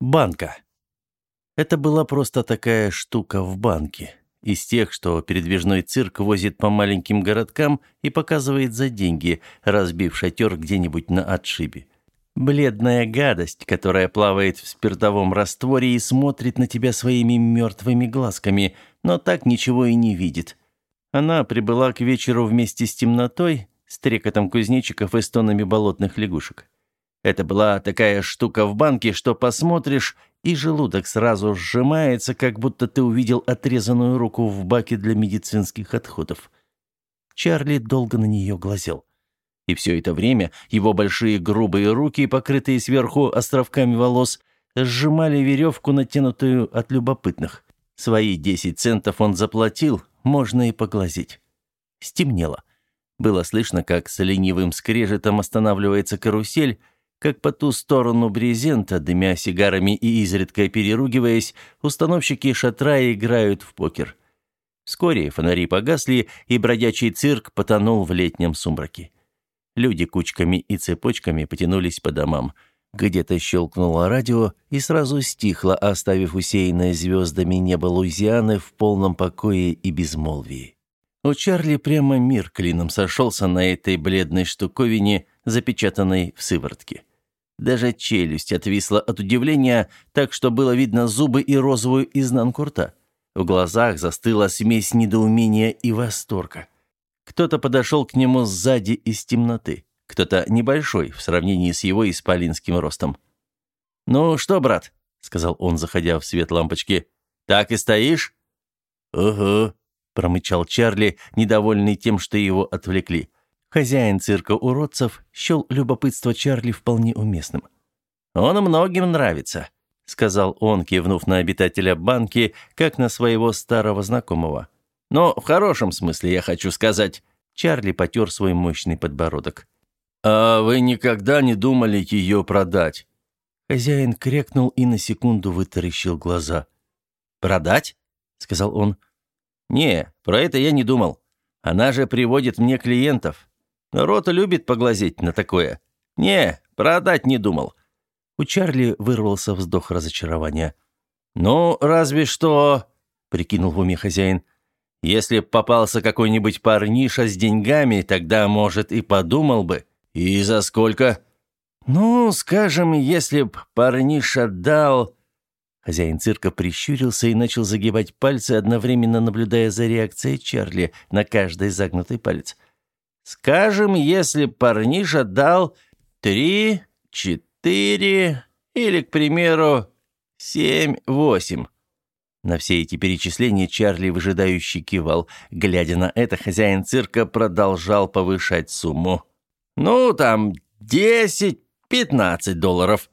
Банка. Это была просто такая штука в банке. Из тех, что передвижной цирк возит по маленьким городкам и показывает за деньги, разбив шатер где-нибудь на отшибе. Бледная гадость, которая плавает в спиртовом растворе и смотрит на тебя своими мертвыми глазками, но так ничего и не видит. Она прибыла к вечеру вместе с темнотой, с трекотом кузнечиков и стонами болотных лягушек. Это была такая штука в банке, что посмотришь, и желудок сразу сжимается, как будто ты увидел отрезанную руку в баке для медицинских отходов. Чарли долго на нее глазел. И все это время его большие грубые руки, покрытые сверху островками волос, сжимали веревку, натянутую от любопытных. Свои десять центов он заплатил, можно и поглазеть. Стемнело. Было слышно, как с ленивым скрежетом останавливается карусель, как по ту сторону брезента, дымя сигарами и изредка переругиваясь, установщики шатра играют в покер. Вскоре фонари погасли, и бродячий цирк потонул в летнем сумраке. Люди кучками и цепочками потянулись по домам. Где-то щелкнуло радио и сразу стихло, оставив усеянное звездами небо Луизианы в полном покое и безмолвии. У Чарли прямо мир клином сошелся на этой бледной штуковине, запечатанной в сыворотке. Даже челюсть отвисла от удивления, так что было видно зубы и розовую изнанку рта. В глазах застыла смесь недоумения и восторга. Кто-то подошел к нему сзади из темноты. Кто-то небольшой в сравнении с его исполинским ростом. «Ну что, брат?» — сказал он, заходя в свет лампочки. «Так и стоишь?» «Угу», — промычал Чарли, недовольный тем, что его отвлекли. Хозяин цирка уродцев счел любопытство Чарли вполне уместным. «Он многим нравится», — сказал он, кивнув на обитателя банки, как на своего старого знакомого. «Но в хорошем смысле, я хочу сказать». Чарли потер свой мощный подбородок. «А вы никогда не думали ее продать?» Хозяин крякнул и на секунду вытаращил глаза. «Продать?» — сказал он. «Не, про это я не думал. Она же приводит мне клиентов. Рота любит поглазеть на такое. Не, продать не думал. У Чарли вырвался вздох разочарования. Ну, разве что, прикинул в уме хозяин. Если б попался какой-нибудь парниша с деньгами, тогда, может, и подумал бы. И за сколько? Ну, скажем, если б парниша дал... Хозяин цирка прищурился и начал загибать пальцы, одновременно наблюдая за реакцией Чарли на каждый загнутый палец. — Скажем, если парниша дал три, четыре или, к примеру, семь-восемь. На все эти перечисления Чарли выжидающий кивал. Глядя на это, хозяин цирка продолжал повышать сумму. «Ну, там, десять-пятнадцать долларов».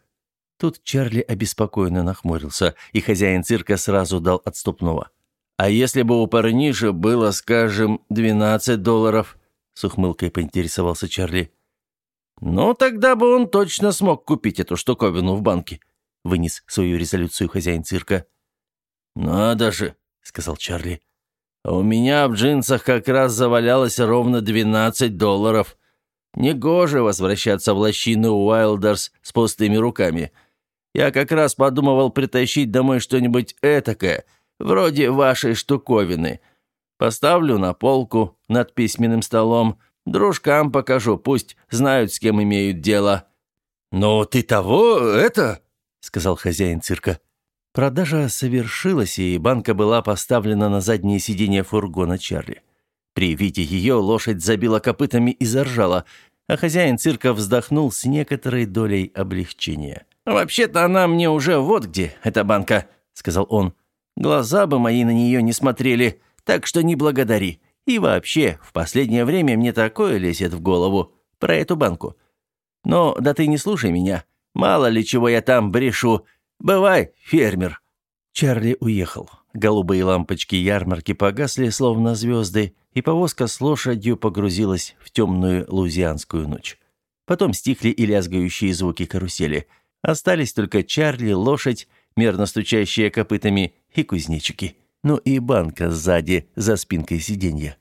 Тут Чарли обеспокоенно нахмурился, и хозяин цирка сразу дал отступного. «А если бы у парниша было, скажем, двенадцать долларов?» С ухмылкой поинтересовался Чарли. «Ну, тогда бы он точно смог купить эту штуковину в банке», вынес свою резолюцию хозяин цирка. «Надо же», — сказал Чарли. «А у меня в джинсах как раз завалялось ровно 12 долларов. Негоже возвращаться в лощину Уайлдерс с пустыми руками. Я как раз подумывал притащить домой что-нибудь этакое, вроде вашей штуковины. Поставлю на полку над письменным столом. Дружкам покажу, пусть знают, с кем имеют дело». «Но ты того, это...» — сказал хозяин цирка. Продажа совершилась, и банка была поставлена на заднее сиденье фургона Чарли. При виде ее лошадь забила копытами и заржала, а хозяин цирка вздохнул с некоторой долей облегчения. «Вообще-то она мне уже вот где, эта банка», — сказал он. «Глаза бы мои на нее не смотрели. Так что не благодари. И вообще, в последнее время мне такое лезет в голову про эту банку. Но да ты не слушай меня. Мало ли чего я там брешу. Бывай, фермер». Чарли уехал. Голубые лампочки ярмарки погасли, словно звезды, и повозка с лошадью погрузилась в темную лузианскую ночь. Потом стихли и лязгающие звуки карусели. Остались только Чарли, лошадь, мерно стучащие копытами, и кузнечики ну и банка сзади, за спинкой сиденья.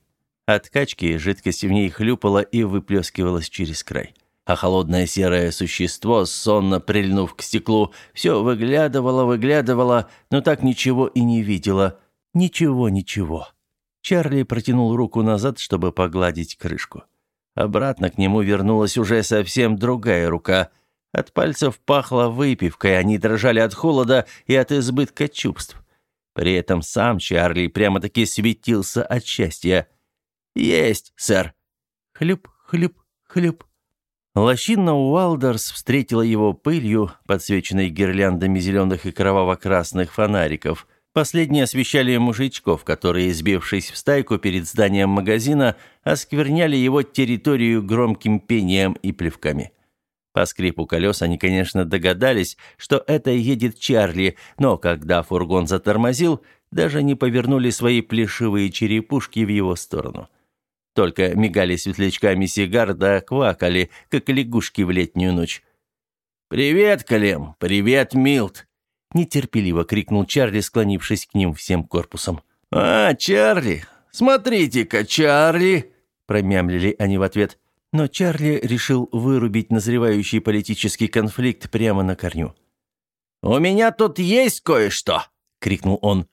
От качки жидкость в ней хлюпала и выплескивалась через край. а холодное серое существо, сонно прильнув к стеклу, все выглядывало, выглядывало, но так ничего и не видело. Ничего, ничего. Чарли протянул руку назад, чтобы погладить крышку. Обратно к нему вернулась уже совсем другая рука. От пальцев пахло выпивкой, они дрожали от холода и от избытка чувств. При этом сам Чарли прямо-таки светился от счастья. «Есть, сэр!» Хлюп, хлюп, хлюп. Лощина Уалдерс встретила его пылью, подсвеченной гирляндами зеленых и кроваво-красных фонариков. Последние освещали мужичков, которые, сбившись в стайку перед зданием магазина, оскверняли его территорию громким пением и плевками. По скрипу колес они, конечно, догадались, что это едет Чарли, но когда фургон затормозил, даже не повернули свои плешивые черепушки в его сторону. Только мигали светлячками сигар да квакали, как лягушки в летнюю ночь. «Привет, Калем! Привет, Милт!» Нетерпеливо крикнул Чарли, склонившись к ним всем корпусом. «А, Чарли! Смотрите-ка, Чарли!» Промямлили они в ответ но Чарли решил вырубить назревающий политический конфликт прямо на корню. «У меня тут есть кое-что!» — крикнул он.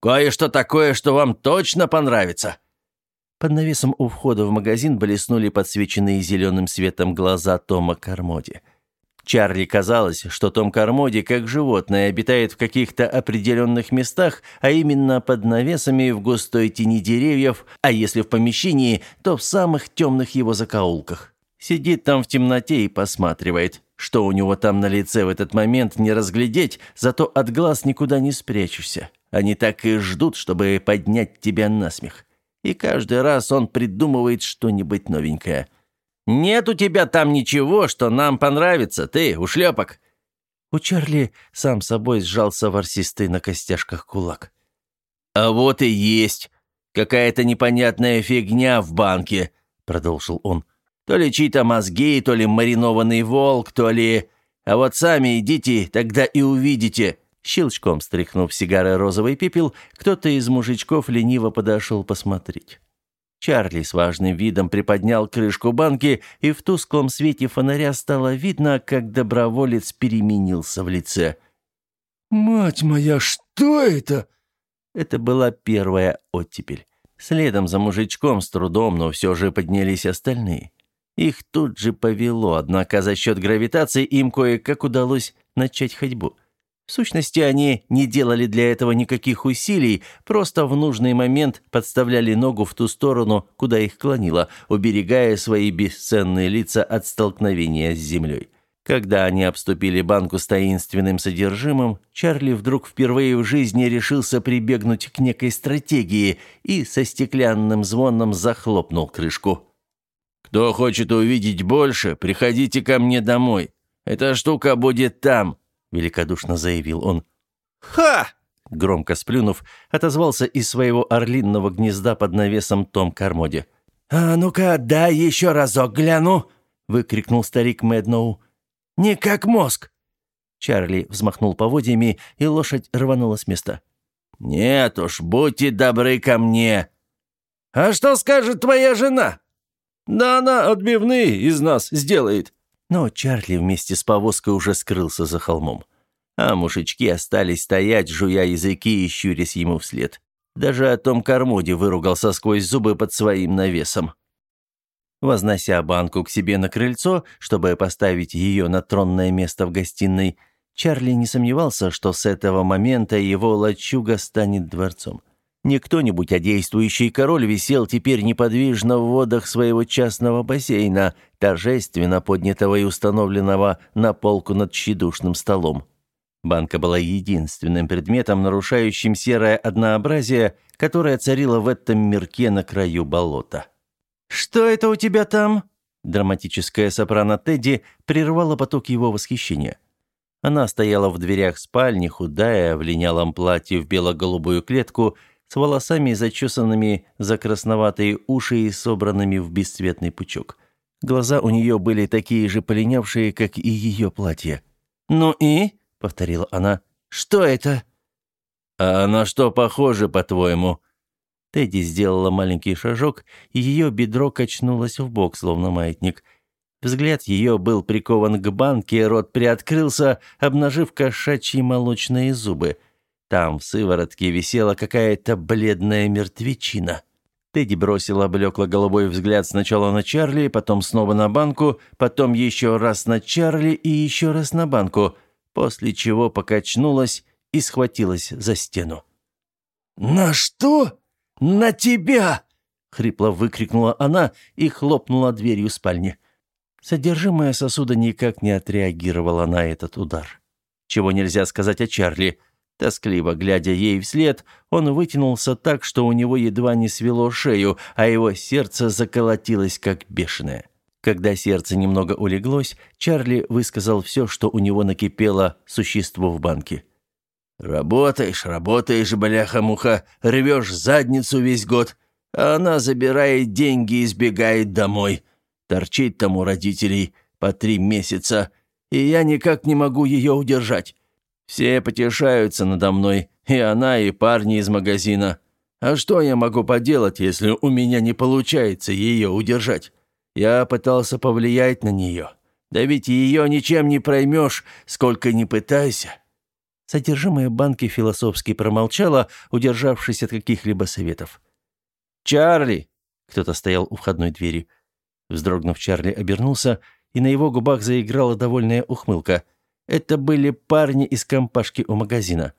«Кое-что такое, что вам точно понравится!» Под навесом у входа в магазин блеснули подсвеченные зеленым светом глаза Тома Кармоди. Чарли казалось, что Том Кармоди, как животное, обитает в каких-то определенных местах, а именно под навесами в густой тени деревьев, а если в помещении, то в самых темных его закоулках. Сидит там в темноте и посматривает. Что у него там на лице в этот момент не разглядеть, зато от глаз никуда не спрячешься. Они так и ждут, чтобы поднять тебя на смех. И каждый раз он придумывает что-нибудь новенькое – нет у тебя там ничего, что нам понравится, ты, ушлепок!» У Чарли сам собой сжался ворсистый на костяшках кулак. «А вот и есть. Какая-то непонятная фигня в банке», — продолжил он. «То ли чьи-то мозги, то ли маринованный волк, то ли... А вот сами идите, тогда и увидите». Щелчком стряхнув сигары розовый пепел, кто-то из мужичков лениво подошел посмотреть. Чарли с важным видом приподнял крышку банки, и в тусклом свете фонаря стало видно, как доброволец переменился в лице. «Мать моя, что это?» Это была первая оттепель. Следом за мужичком с трудом, но все же поднялись остальные. Их тут же повело, однако за счет гравитации им кое-как удалось начать ходьбу. В сущности, они не делали для этого никаких усилий, просто в нужный момент подставляли ногу в ту сторону, куда их клонило, уберегая свои бесценные лица от столкновения с землей. Когда они обступили банку с таинственным содержимым, Чарли вдруг впервые в жизни решился прибегнуть к некой стратегии и со стеклянным звоном захлопнул крышку. «Кто хочет увидеть больше, приходите ко мне домой. Эта штука будет там», великодушно заявил он. «Ха!» Громко сплюнув, отозвался из своего орлинного гнезда под навесом Том Кармоди. «А ну-ка, дай еще разок гляну!» — выкрикнул старик Мэдноу. «Не как мозг!» Чарли взмахнул поводьями, и лошадь рванула с места. «Нет уж, будьте добры ко мне!» «А что скажет твоя жена?» «Да она отбивные из нас сделает!» Но Чарли вместе с повозкой уже скрылся за холмом. А мужички остались стоять, жуя языки и щурясь ему вслед. Даже о том Кормоде выругался сквозь зубы под своим навесом. Вознося банку к себе на крыльцо, чтобы поставить ее на тронное место в гостиной, Чарли не сомневался, что с этого момента его лачуга станет дворцом. Не кто-нибудь, а действующий король висел теперь неподвижно в водах своего частного бассейна, торжественно поднятого и установленного на полку над тщедушным столом. Банка была единственным предметом, нарушающим серое однообразие, которое царило в этом мирке на краю болота. «Что это у тебя там?» Драматическая сопрано Тедди прервала поток его восхищения. Она стояла в дверях спальни, худая, в линялом платье в бело-голубую клетку – с волосами, зачесанными за красноватые уши и собранными в бесцветный пучок. Глаза у нее были такие же полинявшие, как и ее платье. «Ну и?» — повторила она. «Что это?» «А на что похоже, по-твоему?» Тедди сделала маленький шажок, и ее бедро качнулось в бок, словно маятник. Взгляд ее был прикован к банке, рот приоткрылся, обнажив кошачьи молочные зубы. Там в сыворотке висела какая-то бледная мертвечина. Тедди бросила блекло-голубой взгляд сначала на Чарли, потом снова на банку, потом еще раз на Чарли и еще раз на банку, после чего покачнулась и схватилась за стену. «На что? На тебя!» — хрипло выкрикнула она и хлопнула дверью спальни. Содержимое сосуда никак не отреагировало на этот удар. Чего нельзя сказать о Чарли. Тоскливо глядя ей вслед, он вытянулся так, что у него едва не свело шею, а его сердце заколотилось как бешеное. Когда сердце немного улеглось, Чарли высказал все, что у него накипело существу в банке. «Работаешь, работаешь, бляха-муха, рвешь задницу весь год, а она забирает деньги и сбегает домой. Торчит там у родителей по три месяца, и я никак не могу ее удержать. Все потешаются надо мной, и она, и парни из магазина. А что я могу поделать, если у меня не получается ее удержать? Я пытался повлиять на нее. Да ведь ее ничем не проймешь, сколько ни пытайся». Содержимое банки философски промолчала, удержавшись от каких-либо советов. «Чарли!» — кто-то стоял у входной двери — Вздрогнув, Чарли обернулся, и на его губах заиграла довольная ухмылка. Это были парни из компашки у магазина.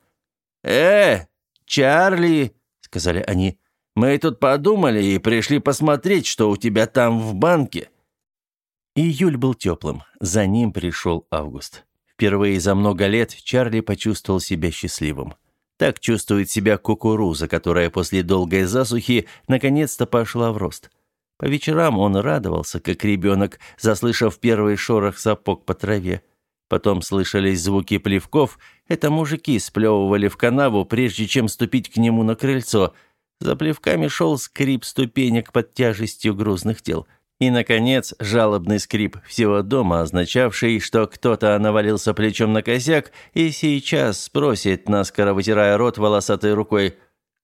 «Э, Чарли!» — сказали они. «Мы тут подумали и пришли посмотреть, что у тебя там в банке». Июль был теплым. За ним пришел август. Впервые за много лет Чарли почувствовал себя счастливым. Так чувствует себя кукуруза, которая после долгой засухи наконец-то пошла в рост. По вечерам он радовался, как ребенок, заслышав первый шорох сапог по траве. Потом слышались звуки плевков. Это мужики сплевывали в канаву, прежде чем ступить к нему на крыльцо. За плевками шел скрип ступенек под тяжестью грузных тел. И, наконец, жалобный скрип всего дома, означавший, что кто-то навалился плечом на косяк и сейчас спросит, наскоро вытирая рот волосатой рукой,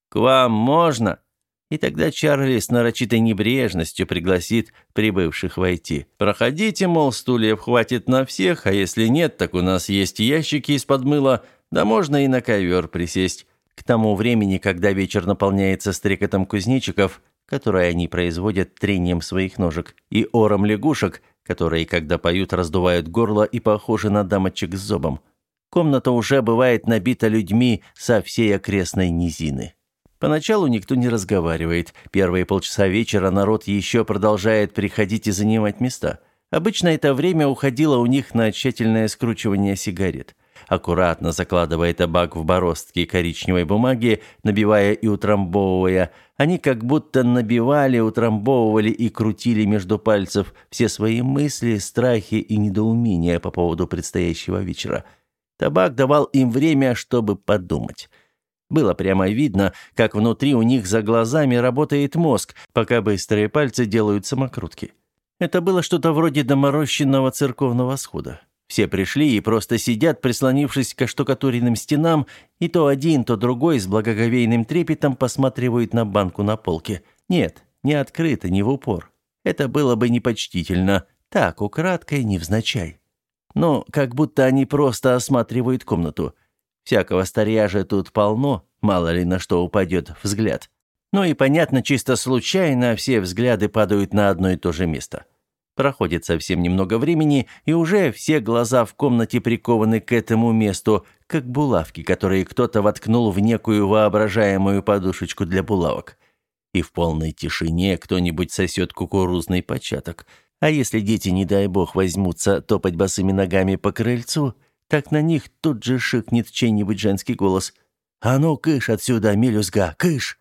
«К вам можно?» И тогда Чарли с нарочитой небрежностью пригласит прибывших войти. «Проходите, мол, стульев хватит на всех, а если нет, так у нас есть ящики из-под мыла, да можно и на ковер присесть». К тому времени, когда вечер наполняется стрекотом кузнечиков, которые они производят трением своих ножек, и ором лягушек, которые, когда поют, раздувают горло и похожи на дамочек с зобом, комната уже бывает набита людьми со всей окрестной низины. Поначалу никто не разговаривает. Первые полчаса вечера народ еще продолжает приходить и занимать места. Обычно это время уходило у них на тщательное скручивание сигарет. Аккуратно закладывая табак в бороздки коричневой бумаги, набивая и утрамбовывая, они как будто набивали, утрамбовывали и крутили между пальцев все свои мысли, страхи и недоумения по поводу предстоящего вечера. Табак давал им время, чтобы подумать. Было прямо видно, как внутри у них за глазами работает мозг, пока быстрые пальцы делают самокрутки. Это было что-то вроде доморощенного церковного схода. Все пришли и просто сидят, прислонившись к штукатуренным стенам, и то один, то другой с благоговейным трепетом посматривают на банку на полке. Нет, не открыто, не в упор. Это было бы непочтительно. Так, украдкой, невзначай. Но как будто они просто осматривают комнату. Всякого старья же тут полно, мало ли на что упадет взгляд. Ну и понятно, чисто случайно все взгляды падают на одно и то же место. Проходит совсем немного времени, и уже все глаза в комнате прикованы к этому месту, как булавки, которые кто-то воткнул в некую воображаемую подушечку для булавок. И в полной тишине кто-нибудь сосет кукурузный початок. А если дети, не дай бог, возьмутся топать босыми ногами по крыльцу – так на них тут же шикнет чей-нибудь женский голос. «А ну, кыш отсюда, мелюзга, кыш!»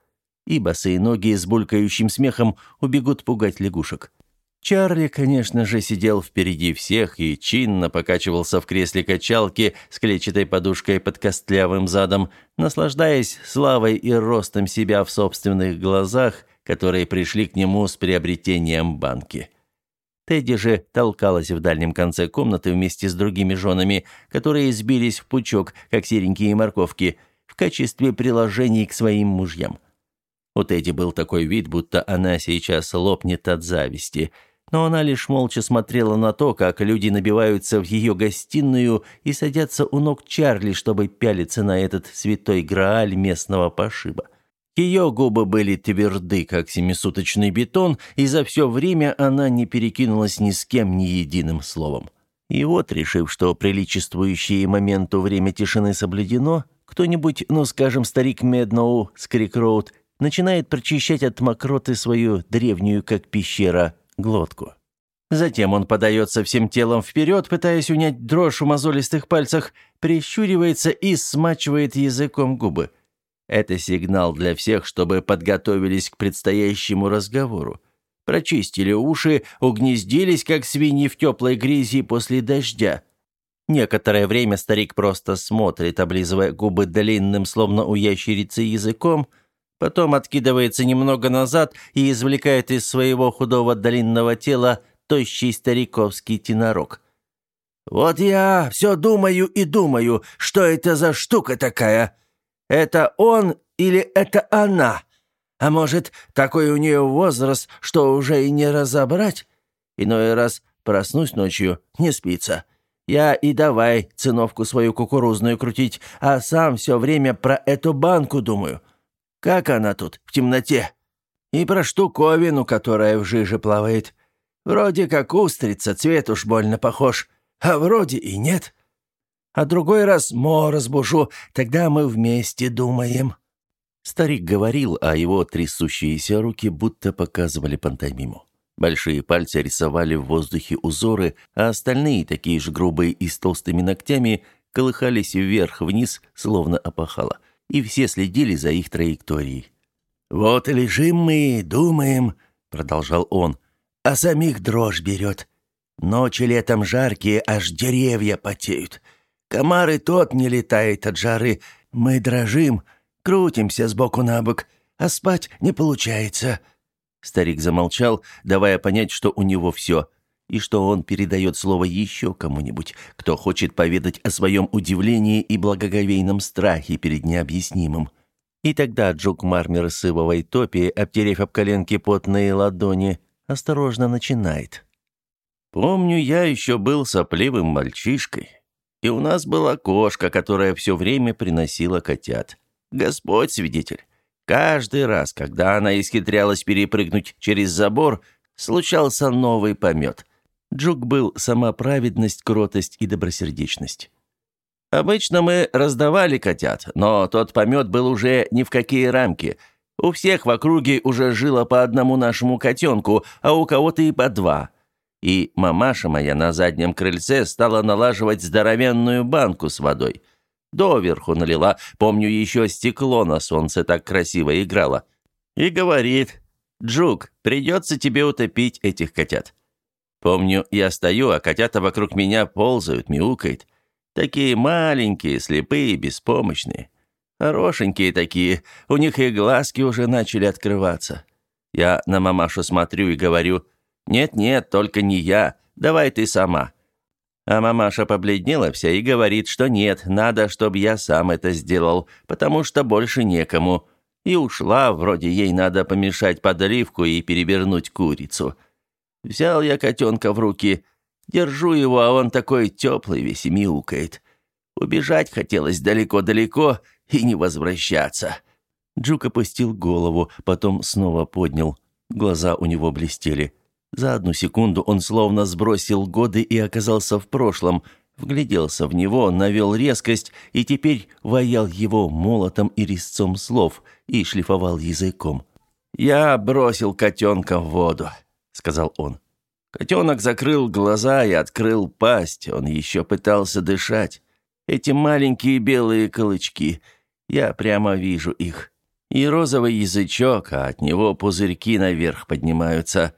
И босые ноги с булькающим смехом убегут пугать лягушек. Чарли, конечно же, сидел впереди всех и чинно покачивался в кресле качалки с клетчатой подушкой под костлявым задом, наслаждаясь славой и ростом себя в собственных глазах, которые пришли к нему с приобретением банки. Тедди же толкалась в дальнем конце комнаты вместе с другими женами, которые сбились в пучок, как серенькие морковки, в качестве приложений к своим мужьям. У Тедди был такой вид, будто она сейчас лопнет от зависти. Но она лишь молча смотрела на то, как люди набиваются в ее гостиную и садятся у ног Чарли, чтобы пялиться на этот святой грааль местного пошиба. Ее губы были тверды, как семисуточный бетон, и за все время она не перекинулась ни с кем ни единым словом. И вот, решив, что приличествующее моменту время тишины соблюдено, кто-нибудь, ну, скажем, старик Медноу с Крик-Роуд, начинает прочищать от мокроты свою древнюю, как пещера, глотку. Затем он подается всем телом вперед, пытаясь унять дрожь в мозолистых пальцах, прищуривается и смачивает языком губы. Это сигнал для всех, чтобы подготовились к предстоящему разговору. Прочистили уши, угнездились, как свиньи в теплой грязи после дождя. Некоторое время старик просто смотрит, облизывая губы длинным, словно у ящерицы, языком – Потом откидывается немного назад и извлекает из своего худого длинного тела тощий стариковский тенорок. «Вот я все думаю и думаю, что это за штука такая. Это он или это она? А может, такой у нее возраст, что уже и не разобрать? Иной раз проснусь ночью, не спится. Я и давай циновку свою кукурузную крутить, а сам все время про эту банку думаю». Как она тут, в темноте? И про штуковину, которая в жиже плавает. Вроде как устрица, цвет уж больно похож, а вроде и нет. А другой раз Мо разбужу, тогда мы вместе думаем». Старик говорил, а его трясущиеся руки будто показывали пантомиму. Большие пальцы рисовали в воздухе узоры, а остальные, такие же грубые и с толстыми ногтями, колыхались вверх-вниз, словно опахало и все следили за их траекторией. «Вот лежим мы, думаем», — продолжал он, — «а самих дрожь берет. Ночи летом жаркие, аж деревья потеют. Комары тот не летает от жары. Мы дрожим, крутимся сбоку на бок, а спать не получается». Старик замолчал, давая понять, что у него все — и что он передает слово еще кому-нибудь, кто хочет поведать о своем удивлении и благоговейном страхе перед необъяснимым. И тогда Джук Мармер с ивовой топи, обтерев об коленки потные ладони, осторожно начинает. «Помню, я еще был сопливым мальчишкой, и у нас была кошка, которая все время приносила котят. Господь свидетель, каждый раз, когда она исхитрялась перепрыгнуть через забор, случался новый помет. Джук был сама праведность, кротость и добросердечность. Обычно мы раздавали котят, но тот помет был уже ни в какие рамки. У всех в округе уже жило по одному нашему котенку, а у кого-то и по два. И мамаша моя на заднем крыльце стала налаживать здоровенную банку с водой. Доверху налила, помню, еще стекло на солнце так красиво играло. И говорит, «Джук, придется тебе утопить этих котят». Помню, я стою, а котята вокруг меня ползают, мяукают. Такие маленькие, слепые, беспомощные. Хорошенькие такие, у них и глазки уже начали открываться. Я на мамашу смотрю и говорю, «Нет-нет, только не я, давай ты сама». А мамаша побледнела вся и говорит, что нет, надо, чтобы я сам это сделал, потому что больше некому. И ушла, вроде ей надо помешать подливку и перевернуть курицу. Взял я котенка в руки, держу его, а он такой теплый весь и мяукает. Убежать хотелось далеко-далеко и не возвращаться. Джук опустил голову, потом снова поднял. Глаза у него блестели. За одну секунду он словно сбросил годы и оказался в прошлом, вгляделся в него, навел резкость и теперь ваял его молотом и резцом слов и шлифовал языком. «Я бросил котенка в воду сказал он. Котенок закрыл глаза и открыл пасть. Он еще пытался дышать. Эти маленькие белые колычки. Я прямо вижу их. И розовый язычок, а от него пузырьки наверх поднимаются.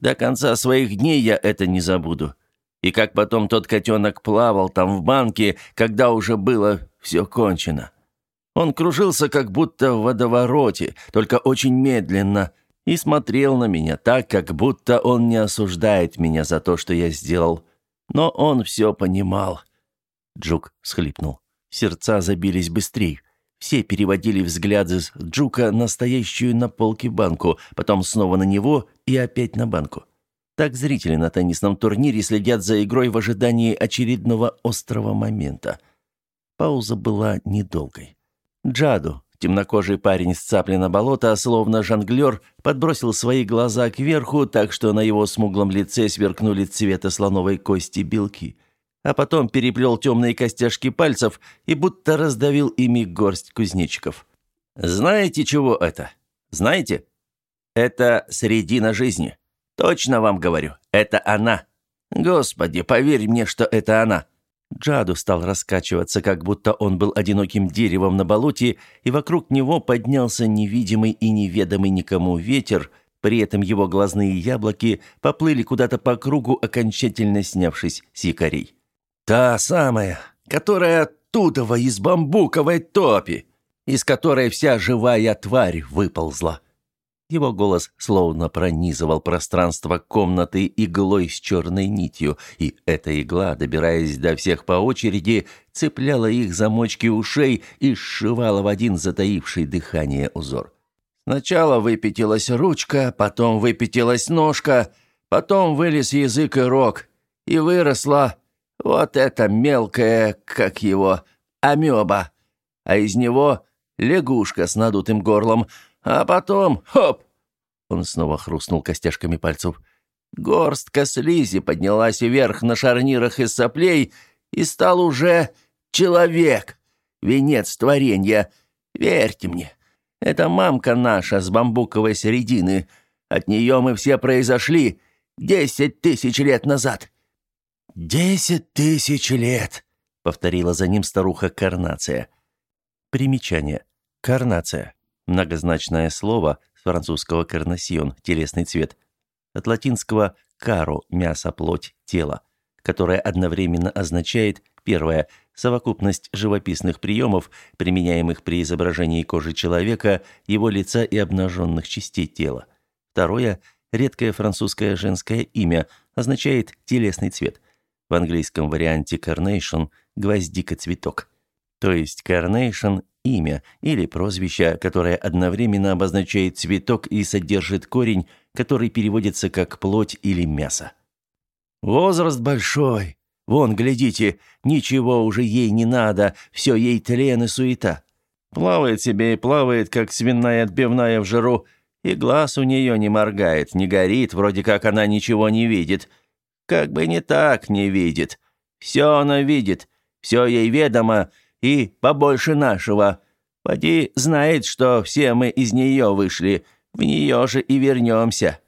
До конца своих дней я это не забуду. И как потом тот котенок плавал там в банке, когда уже было все кончено. Он кружился как будто в водовороте, только очень медленно – и смотрел на меня так, как будто он не осуждает меня за то, что я сделал. Но он все понимал. Джук схлипнул. Сердца забились быстрее. Все переводили взгляды с Джука на стоящую на полке банку, потом снова на него и опять на банку. Так зрители на теннисном турнире следят за игрой в ожидании очередного острого момента. Пауза была недолгой. Джаду, темнокожий парень с цаплина болота, словно жонглер, подбросил свои глаза кверху, так что на его смуглом лице сверкнули цвета слоновой кости белки, а потом переплел темные костяшки пальцев и будто раздавил ими горсть кузнечиков. «Знаете, чего это? Знаете? Это средина жизни». Точно вам говорю, это она. Господи, поверь мне, что это она. Джаду стал раскачиваться, как будто он был одиноким деревом на болоте, и вокруг него поднялся невидимый и неведомый никому ветер, при этом его глазные яблоки поплыли куда-то по кругу, окончательно снявшись с якорей. «Та самая, которая оттуда из бамбуковой топи, из которой вся живая тварь выползла. Его голос словно пронизывал пространство комнаты иглой с черной нитью, и эта игла, добираясь до всех по очереди, цепляла их замочки ушей и сшивала в один затаивший дыхание узор. Сначала выпятилась ручка, потом выпятилась ножка, потом вылез язык и рог, и выросла вот эта мелкая, как его, амеба, а из него лягушка с надутым горлом — а потом, хоп!» Он снова хрустнул костяшками пальцев. Горстка слизи поднялась вверх на шарнирах из соплей и стал уже человек, венец творения. Верьте мне, это мамка наша с бамбуковой середины. От нее мы все произошли десять тысяч лет назад». «Десять тысяч лет», — повторила за ним старуха Карнация. Примечание. Карнация. Многозначное слово французского «карнасион» – телесный цвет, от латинского «каро» – мясо, плоть, тело, которое одновременно означает, первое – совокупность живописных приемов, применяемых при изображении кожи человека, его лица и обнаженных частей тела. Второе – редкое французское женское имя, означает телесный цвет. В английском варианте carnation – гвоздика-цветок. То есть carnation имя или прозвище, которое одновременно обозначает цветок и содержит корень, который переводится как плоть или мясо. Возраст большой. Вон, глядите, ничего уже ей не надо, все ей тлен и суета. Плавает себе и плавает, как свиная отбивная в жиру, и глаз у нее не моргает, не горит, вроде как она ничего не видит. Как бы не так не видит. Все она видит, все ей ведомо, и побольше нашего. Поди знает, что все мы из нее вышли, в нее же и вернемся».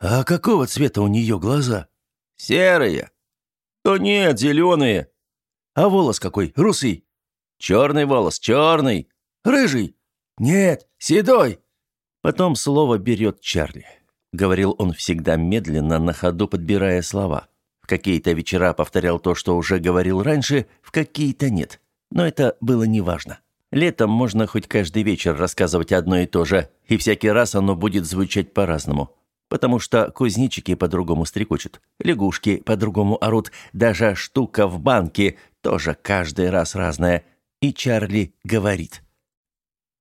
«А какого цвета у нее глаза?» «Серые». «То нет, зеленые». «А волос какой? Русый?» «Черный волос, черный». «Рыжий?» «Нет, седой». Потом слово берет Чарли. Говорил он всегда медленно, на ходу подбирая слова. В какие-то вечера повторял то, что уже говорил раньше, в какие-то нет. Но это было неважно. Летом можно хоть каждый вечер рассказывать одно и то же, и всякий раз оно будет звучать по-разному. Потому что кузнечики по-другому стрекочут, лягушки по-другому орут, даже штука в банке тоже каждый раз разная. И Чарли говорит.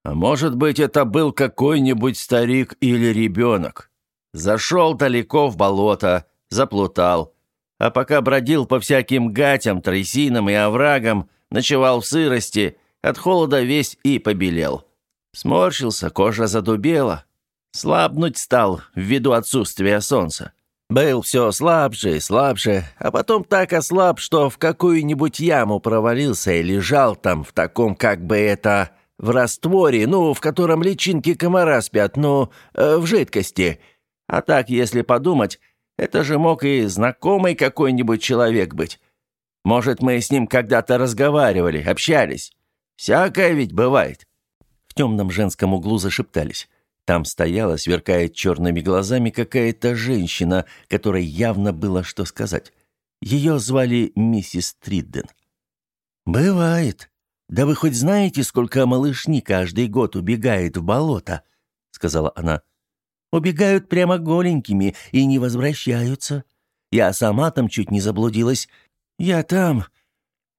«А может быть, это был какой-нибудь старик или ребенок? Зашел далеко в болото, заплутал, а пока бродил по всяким гатям, трясинам и оврагам, ночевал в сырости, от холода весь и побелел. Сморщился, кожа задубела. Слабнуть стал ввиду отсутствия солнца. Был все слабже и слабже, а потом так ослаб, что в какую-нибудь яму провалился и лежал там в таком, как бы это, в растворе, ну, в котором личинки комара спят, ну, э, в жидкости. А так, если подумать, это же мог и знакомый какой-нибудь человек быть. Может, мы с ним когда-то разговаривали, общались. Всякое ведь бывает». В темном женском углу зашептались. Там стояла, сверкая черными глазами, какая-то женщина, которой явно было что сказать. Ее звали миссис Тридден. «Бывает. Да вы хоть знаете, сколько малышни каждый год убегает в болото?» — сказала она. «Убегают прямо голенькими и не возвращаются. Я сама там чуть не заблудилась. Я там...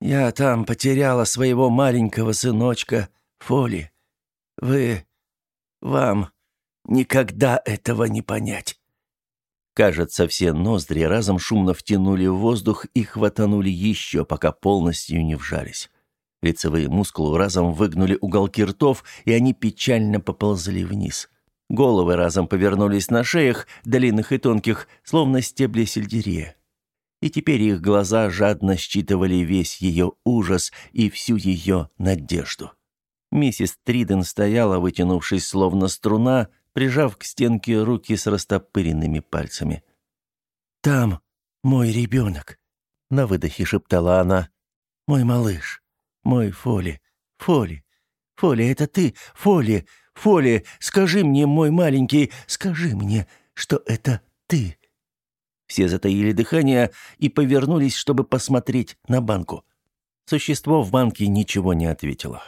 Я там потеряла своего маленького сыночка, Фоли. Вы... Вам никогда этого не понять». Кажется, все ноздри разом шумно втянули в воздух и хватанули еще, пока полностью не вжались. Лицевые мускулы разом выгнули уголки ртов, и они печально поползли вниз. Головы разом повернулись на шеях, длинных и тонких, словно стебли сельдерея. И теперь их глаза жадно считывали весь ее ужас и всю ее надежду. Миссис Триден стояла, вытянувшись словно струна, прижав к стенке руки с растопыренными пальцами. «Там мой ребенок», — на выдохе шептала она. «Мой малыш, мой Фоли, Фоли, Фоли, это ты, Фоли, Фоли, скажи мне, мой маленький, скажи мне, что это ты». Все затаили дыхание и повернулись, чтобы посмотреть на банку. Существо в банке ничего не ответило.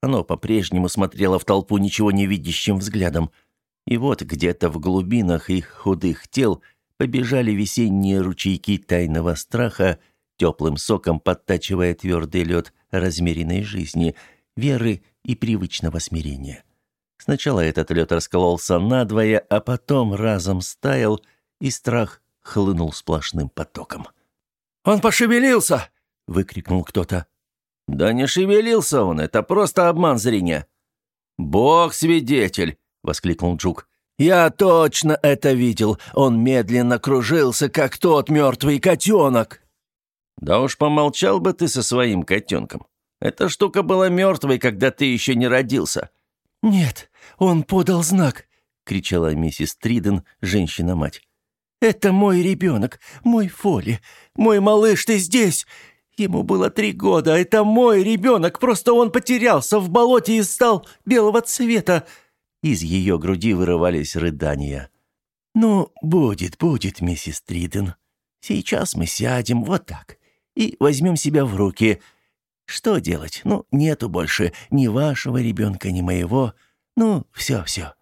Оно по-прежнему смотрело в толпу ничего не видящим взглядом — и вот где-то в глубинах их худых тел побежали весенние ручейки тайного страха, теплым соком подтачивая твердый лед размеренной жизни, веры и привычного смирения. Сначала этот лед раскололся надвое, а потом разом стаял, и страх хлынул сплошным потоком. «Он пошевелился!» — выкрикнул кто-то. «Да не шевелился он, это просто обман зрения». «Бог свидетель!» воскликнул Джук. «Я точно это видел. Он медленно кружился, как тот мертвый котенок». «Да уж помолчал бы ты со своим котенком. Эта штука была мертвой, когда ты еще не родился». «Нет, он подал знак», — кричала миссис Триден, женщина-мать. «Это мой ребенок, мой Фоли. Мой малыш, ты здесь? Ему было три года. Это мой ребенок, просто он потерялся в болоте и стал белого цвета. Из ее груди вырывались рыдания. «Ну, будет, будет, миссис Триден. Сейчас мы сядем вот так и возьмем себя в руки. Что делать? Ну, нету больше ни вашего ребенка, ни моего. Ну, все, все».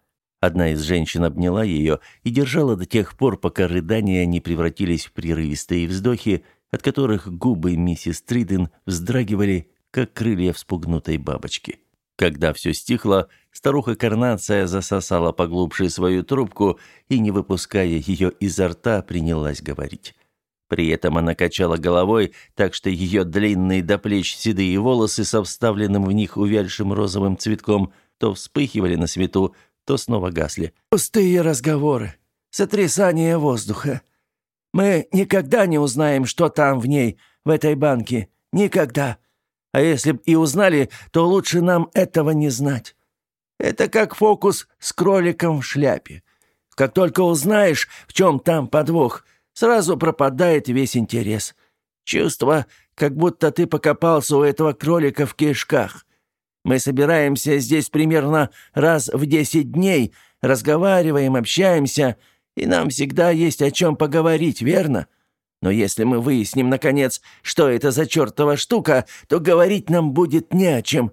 Одна из женщин обняла ее и держала до тех пор, пока рыдания не превратились в прерывистые вздохи, от которых губы миссис Триден вздрагивали, как крылья вспугнутой бабочки. Когда все стихло, старуха-карнация засосала поглубже свою трубку и, не выпуская ее изо рта, принялась говорить. При этом она качала головой, так что ее длинные до плеч седые волосы со вставленным в них увяльшим розовым цветком то вспыхивали на свету, то снова гасли. «Пустые разговоры, сотрясание воздуха. Мы никогда не узнаем, что там в ней, в этой банке. Никогда. А если б и узнали, то лучше нам этого не знать. Это как фокус с кроликом в шляпе. Как только узнаешь, в чем там подвох, сразу пропадает весь интерес. Чувство, как будто ты покопался у этого кролика в кишках. Мы собираемся здесь примерно раз в десять дней, разговариваем, общаемся, и нам всегда есть о чем поговорить, верно? Но если мы выясним, наконец, что это за чертова штука, то говорить нам будет не о чем».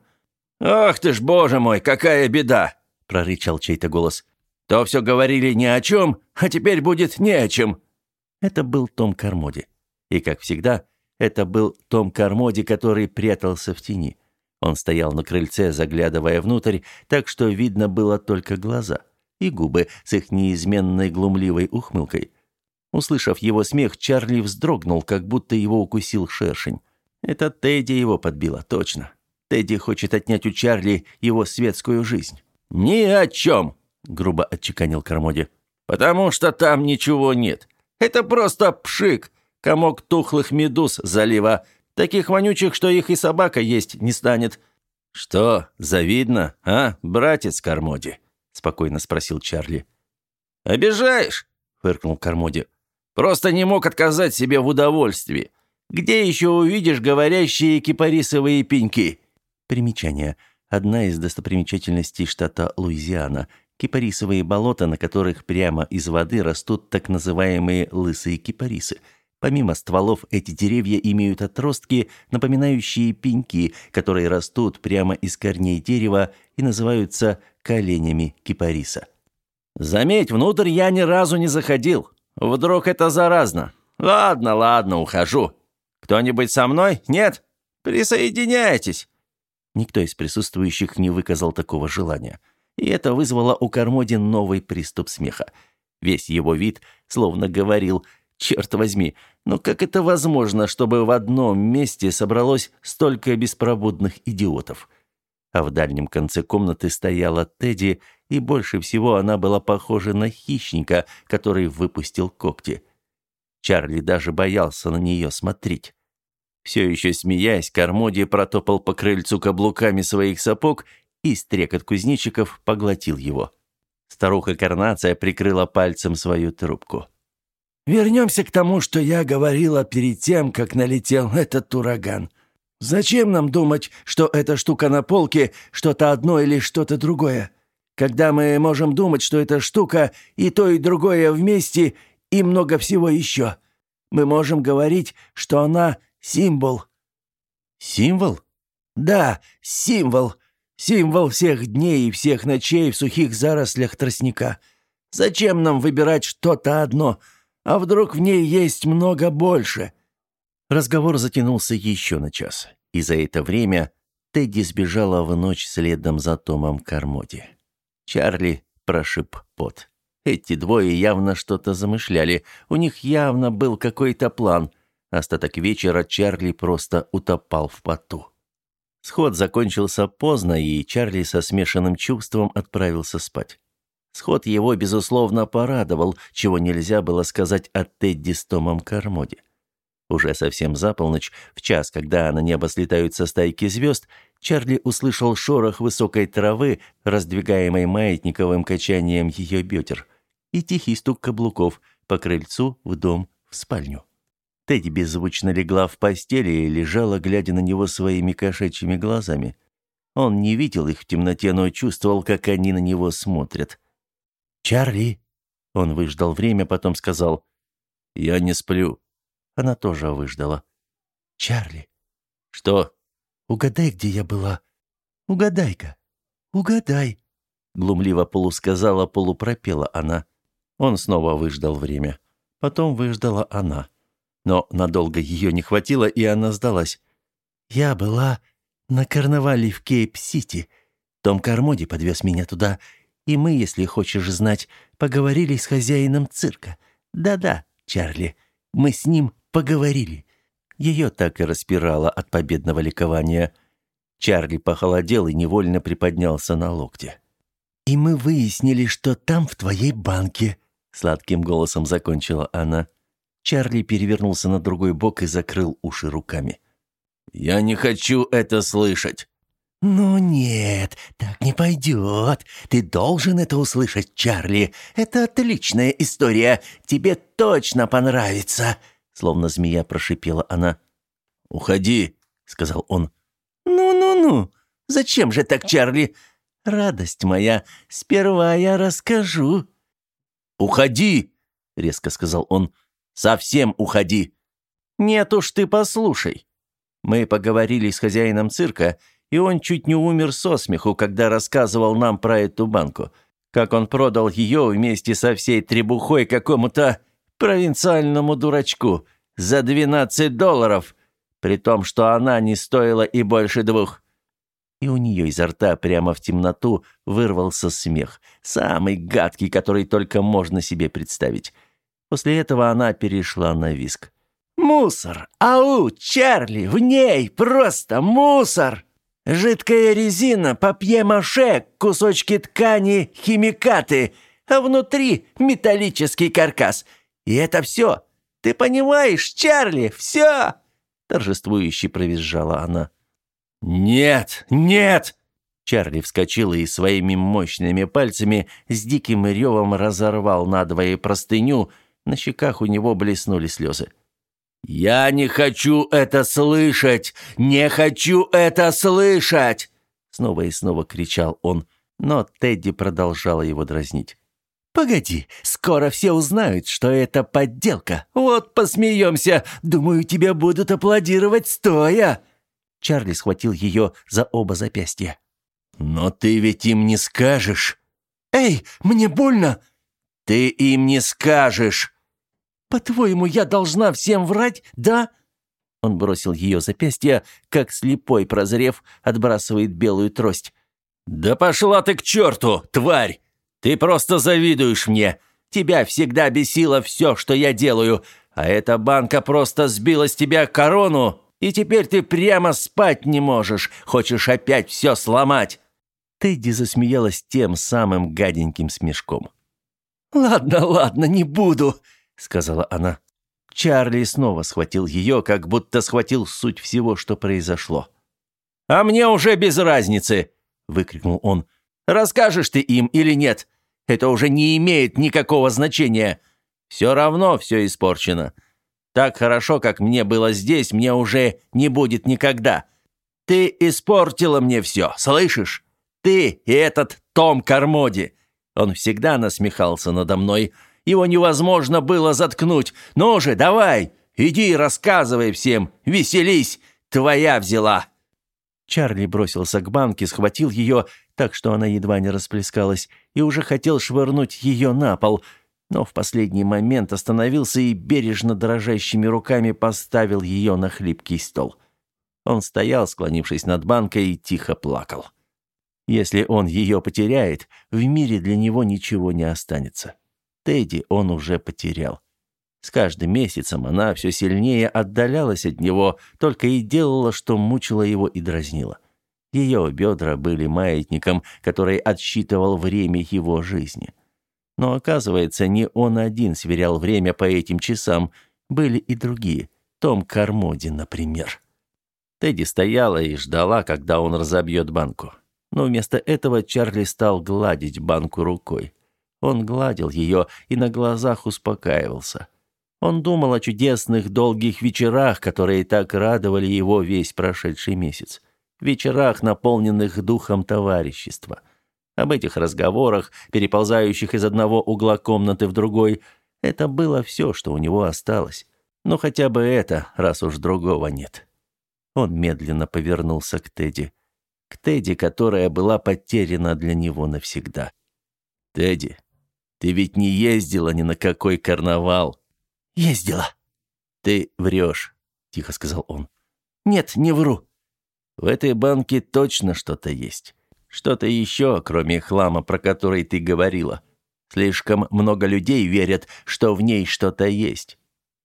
«Ах ты ж, боже мой, какая беда!» — прорычал чей-то голос. «То все говорили ни о чем, а теперь будет не о чем». Это был Том Кармоди. И, как всегда, это был Том Кармоди, который прятался в тени. Он стоял на крыльце, заглядывая внутрь, так что видно было только глаза и губы с их неизменной глумливой ухмылкой. Услышав его смех, Чарли вздрогнул, как будто его укусил шершень. Это Тедди его подбило, точно. Тедди хочет отнять у Чарли его светскую жизнь. «Ни о чем!» — грубо отчеканил Кармоди. «Потому что там ничего нет. Это просто пшик, комок тухлых медуз залива, таких вонючих, что их и собака есть не станет». «Что, завидно, а, братец Кармоди?» — спокойно спросил Чарли. «Обижаешь?» — фыркнул Кармоди. Просто не мог отказать себе в удовольствии. Где еще увидишь говорящие кипарисовые пеньки?» Примечание. Одна из достопримечательностей штата Луизиана. Кипарисовые болота, на которых прямо из воды растут так называемые лысые кипарисы. Помимо стволов, эти деревья имеют отростки, напоминающие пеньки, которые растут прямо из корней дерева и называются коленями кипариса. «Заметь, внутрь я ни разу не заходил», Вдруг это заразно? Ладно, ладно, ухожу. Кто-нибудь со мной? Нет? Присоединяйтесь. Никто из присутствующих не выказал такого желания. И это вызвало у Кармоди новый приступ смеха. Весь его вид словно говорил «Черт возьми, но как это возможно, чтобы в одном месте собралось столько беспробудных идиотов?» А в дальнем конце комнаты стояла Тедди, и больше всего она была похожа на хищника, который выпустил когти. Чарли даже боялся на нее смотреть. Все еще смеясь, Кармоди протопал по крыльцу каблуками своих сапог, и стрекот кузнечиков поглотил его. Старуха-карнация прикрыла пальцем свою трубку. «Вернемся к тому, что я говорила перед тем, как налетел этот ураган. Зачем нам думать, что эта штука на полке что-то одно или что-то другое? Когда мы можем думать, что эта штука и то, и другое вместе, и много всего еще. Мы можем говорить, что она символ». «Символ?» «Да, символ. Символ всех дней и всех ночей в сухих зарослях тростника. Зачем нам выбирать что-то одно? А вдруг в ней есть много больше?» Разговор затянулся еще на час, и за это время Тедди сбежала в ночь следом за Томом Кармоди. Чарли прошиб пот. Эти двое явно что-то замышляли, у них явно был какой-то план. Остаток вечера Чарли просто утопал в поту. Сход закончился поздно, и Чарли со смешанным чувством отправился спать. Сход его, безусловно, порадовал, чего нельзя было сказать о Тедди с Томом Кармоди. Уже совсем за полночь, в час, когда на небо слетаются стайки звезд, Чарли услышал шорох высокой травы, раздвигаемой маятниковым качанием ее бедер и тихий стук каблуков по крыльцу в дом в спальню. Тедди беззвучно легла в постели и лежала, глядя на него своими кошачьими глазами. Он не видел их в темноте, но чувствовал, как они на него смотрят. «Чарли!» Он выждал время, потом сказал. «Я не сплю». Она тоже выждала. «Чарли!» «Что?» «Угадай, где я была. Угадай-ка. Угадай!» Глумливо полусказала, полупропела она. Он снова выждал время. Потом выждала она. Но надолго ее не хватило, и она сдалась. «Я была на карнавале в Кейп-Сити. Том Кармоди подвез меня туда, и мы, если хочешь знать, поговорили с хозяином цирка. Да-да, Чарли, мы с ним поговорили». Ее так и распирало от победного ликования. Чарли похолодел и невольно приподнялся на локте. «И мы выяснили, что там, в твоей банке, Сладким голосом закончила она. Чарли перевернулся на другой бок и закрыл уши руками. «Я не хочу это слышать!» «Ну нет, так не пойдет. Ты должен это услышать, Чарли. Это отличная история. Тебе точно понравится!» Словно змея прошипела она. «Уходи!» — сказал он. «Ну-ну-ну! Зачем же так, Чарли? Радость моя, сперва я расскажу». «Уходи!» — резко сказал он. «Совсем уходи!» «Нет уж ты послушай. Мы поговорили с хозяином цирка, и он чуть не умер со смеху, когда рассказывал нам про эту банку. Как он продал ее вместе со всей требухой какому-то провинциальному дурачку за 12 долларов, при том, что она не стоила и больше двух и у нее изо рта прямо в темноту вырвался смех, самый гадкий, который только можно себе представить. После этого она перешла на виск. «Мусор! Ау, Чарли, в ней просто мусор! Жидкая резина, папье-маше, кусочки ткани, химикаты, а внутри металлический каркас. И это все! Ты понимаешь, Чарли, все!» Торжествующе провизжала она. «Нет! Нет!» Чарли вскочил и своими мощными пальцами с диким ревом разорвал надвое простыню, на щеках у него блеснули слезы. «Я не хочу это слышать! Не хочу это слышать!» Снова и снова кричал он, но Тедди продолжала его дразнить. «Погоди, скоро все узнают, что это подделка. Вот посмеемся. Думаю, тебя будут аплодировать стоя!» Чарли схватил ее за оба запястья. «Но ты ведь им не скажешь!» «Эй, мне больно!» «Ты им не скажешь!» «По-твоему, я должна всем врать, да?» Он бросил ее запястье, как слепой, прозрев, отбрасывает белую трость. «Да пошла ты к черту, тварь! Ты просто завидуешь мне! Тебя всегда бесило все, что я делаю, а эта банка просто сбила с тебя корону, и теперь ты прямо спать не можешь, хочешь опять все сломать». Тедди засмеялась тем самым гаденьким смешком. «Ладно, ладно, не буду», — сказала она. Чарли снова схватил ее, как будто схватил суть всего, что произошло. «А мне уже без разницы!» — выкрикнул он. «Расскажешь ты им или нет? Это уже не имеет никакого значения. Все равно все испорчено. Так хорошо, как мне было здесь, мне уже не будет никогда. Ты испортила мне все, слышишь? Ты и этот Том Кармоди. Он всегда насмехался надо мной. Его невозможно было заткнуть. Ну же, давай, иди и рассказывай всем, веселись, твоя взяла». Чарли бросился к банке, схватил ее, так что она едва не расплескалась, и уже хотел швырнуть ее на пол, но в последний момент остановился и бережно дрожащими руками поставил ее на хлипкий стол. Он стоял, склонившись над банкой, и тихо плакал. Если он ее потеряет, в мире для него ничего не останется. Тедди он уже потерял. С каждым месяцем она все сильнее отдалялась от него, только и делала, что мучила его и дразнила. Ее бедра были маятником, который отсчитывал время его жизни. Но, оказывается, не он один сверял время по этим часам, были и другие. Том Кармоди, например. Тедди стояла и ждала, когда он разобьет банку. Но вместо этого Чарли стал гладить банку рукой. Он гладил ее и на глазах успокаивался. Он думал о чудесных долгих вечерах, которые так радовали его весь прошедший месяц. Вечерах, наполненных духом товарищества. Об этих разговорах, переползающих из одного угла комнаты в другой, это было все, что у него осталось. Но хотя бы это, раз уж другого нет. Он медленно повернулся к Тедди. К Тедди, которая была потеряна для него навсегда. «Тедди, ты ведь не ездила ни на какой карнавал», «Ездила». «Ты врешь», — тихо сказал он. «Нет, не вру». «В этой банке точно что-то есть. Что-то еще, кроме хлама, про который ты говорила. Слишком много людей верят, что в ней что-то есть.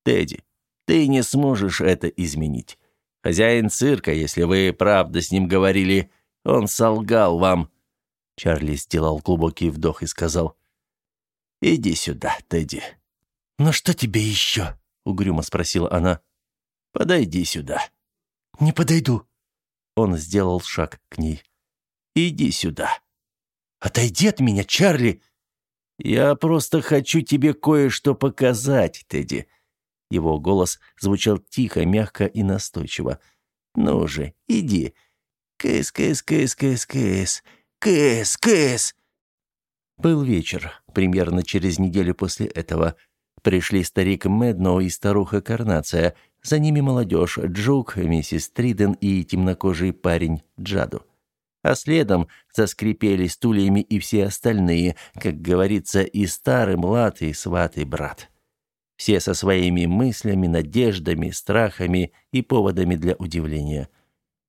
Тедди, ты не сможешь это изменить. Хозяин цирка, если вы правда с ним говорили, он солгал вам». Чарли сделал глубокий вдох и сказал, «Иди сюда, Тедди». «Но что тебе еще?» — угрюмо спросила она. «Подойди сюда». «Не подойду». Он сделал шаг к ней. «Иди сюда». «Отойди от меня, Чарли!» «Я просто хочу тебе кое-что показать, Тедди». Его голос звучал тихо, мягко и настойчиво. «Ну же, иди. Кэс, кэс, кэс, кэс, кэс. Кэс, кэс». Был вечер, примерно через неделю после этого. Пришли старик Медноу и старуха Карнация, за ними молодежь Джук, миссис Триден и темнокожий парень Джаду. А следом заскрипели стульями и все остальные, как говорится, и старый млад, и сватый брат. Все со своими мыслями, надеждами, страхами и поводами для удивления.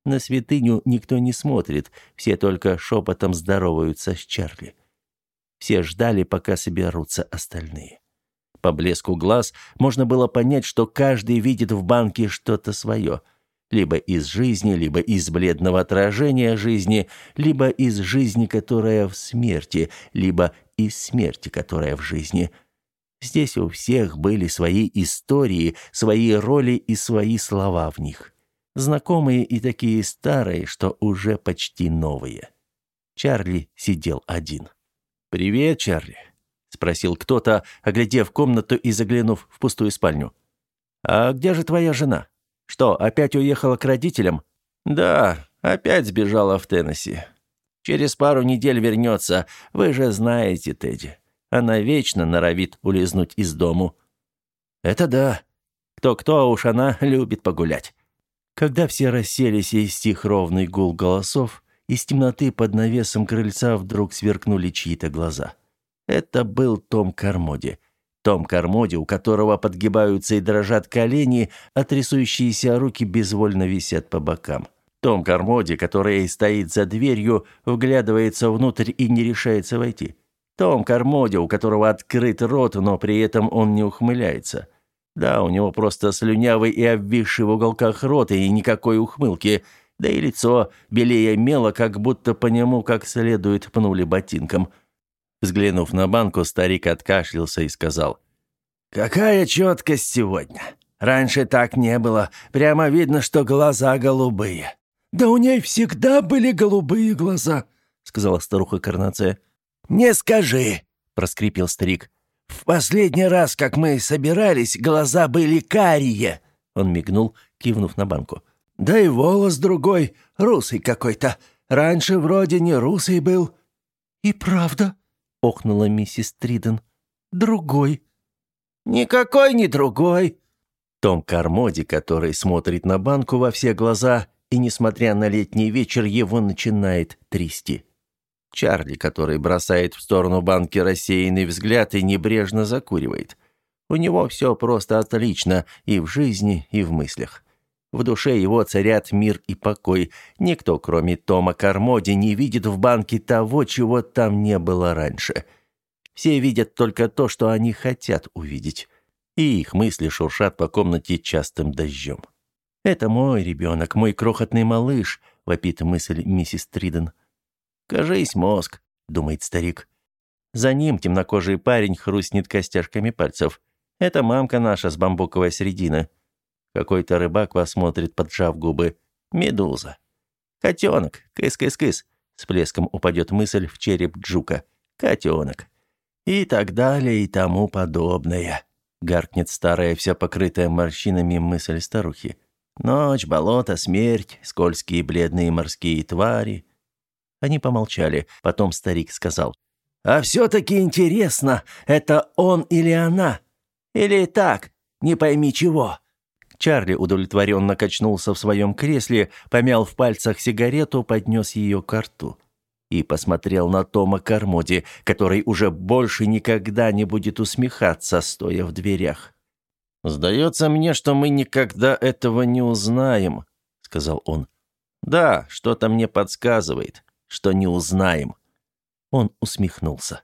На святыню никто не смотрит, все только шепотом здороваются с Чарли. Все ждали, пока соберутся остальные. По блеску глаз можно было понять, что каждый видит в банке что-то свое. Либо из жизни, либо из бледного отражения жизни, либо из жизни, которая в смерти, либо из смерти, которая в жизни. Здесь у всех были свои истории, свои роли и свои слова в них. Знакомые и такие старые, что уже почти новые. Чарли сидел один. «Привет, Чарли», — спросил кто-то, оглядев комнату и заглянув в пустую спальню. «А где же твоя жена? Что, опять уехала к родителям?» «Да, опять сбежала в Теннесси. Через пару недель вернется, вы же знаете, Тедди. Она вечно норовит улизнуть из дому». «Это да. Кто-кто, а уж она любит погулять». Когда все расселись и стих ровный гул голосов, из темноты под навесом крыльца вдруг сверкнули чьи-то глаза. Это был Том Кармоди. Том Кармоди, у которого подгибаются и дрожат колени, а трясущиеся руки безвольно висят по бокам. Том Кармоди, который стоит за дверью, вглядывается внутрь и не решается войти. Том Кармоди, у которого открыт рот, но при этом он не ухмыляется. Да, у него просто слюнявый и обвисший в уголках рот и никакой ухмылки, да и лицо белее мело, как будто по нему как следует пнули ботинком. Взглянув на банку, старик откашлялся и сказал, «Какая четкость сегодня! Раньше так не было, прямо видно, что глаза голубые». «Да у ней всегда были голубые глаза», — сказала старуха Карнация. «Не скажи», — проскрипел старик. «В последний раз, как мы собирались, глаза были карие», — он мигнул, кивнув на банку. «Да и волос другой, русый какой-то. Раньше вроде не русый был». «И правда?» — охнула миссис Триден. «Другой». «Никакой не другой». Том Кармоди, который смотрит на банку во все глаза, и, несмотря на летний вечер, его начинает трясти. Чарли, который бросает в сторону банки рассеянный взгляд и небрежно закуривает. У него все просто отлично и в жизни, и в мыслях. В душе его царят мир и покой. Никто, кроме Тома Кармоди, не видит в банке того, чего там не было раньше. Все видят только то, что они хотят увидеть. И их мысли шуршат по комнате частым дождем. «Это мой ребенок, мой крохотный малыш», — вопит мысль миссис Триден. «Кажись, мозг», — думает старик. За ним темнокожий парень хрустнет костяшками пальцев. Это мамка наша с бамбуковой середины. Какой-то рыбак вас смотрит, поджав губы. Медуза. Котенок. Кыс-кыс-кыс. С плеском упадет мысль в череп Джука. Котенок. И так далее, и тому подобное. Гаркнет старая, вся покрытая морщинами мысль старухи. Ночь, болото, смерть, скользкие бледные морские твари, они помолчали. Потом старик сказал. «А все-таки интересно, это он или она? Или так, не пойми чего?» Чарли удовлетворенно качнулся в своем кресле, помял в пальцах сигарету, поднес ее к рту. И посмотрел на Тома Кармоди, который уже больше никогда не будет усмехаться, стоя в дверях. «Сдается мне, что мы никогда этого не узнаем», — сказал он. «Да, что-то мне подсказывает что не узнаем». Он усмехнулся.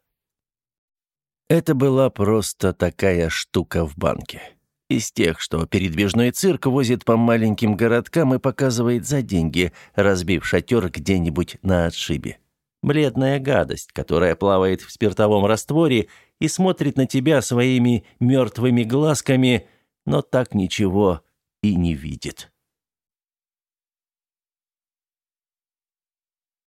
Это была просто такая штука в банке. Из тех, что передвижной цирк возит по маленьким городкам и показывает за деньги, разбив шатер где-нибудь на отшибе. Бледная гадость, которая плавает в спиртовом растворе и смотрит на тебя своими мертвыми глазками, но так ничего и не видит.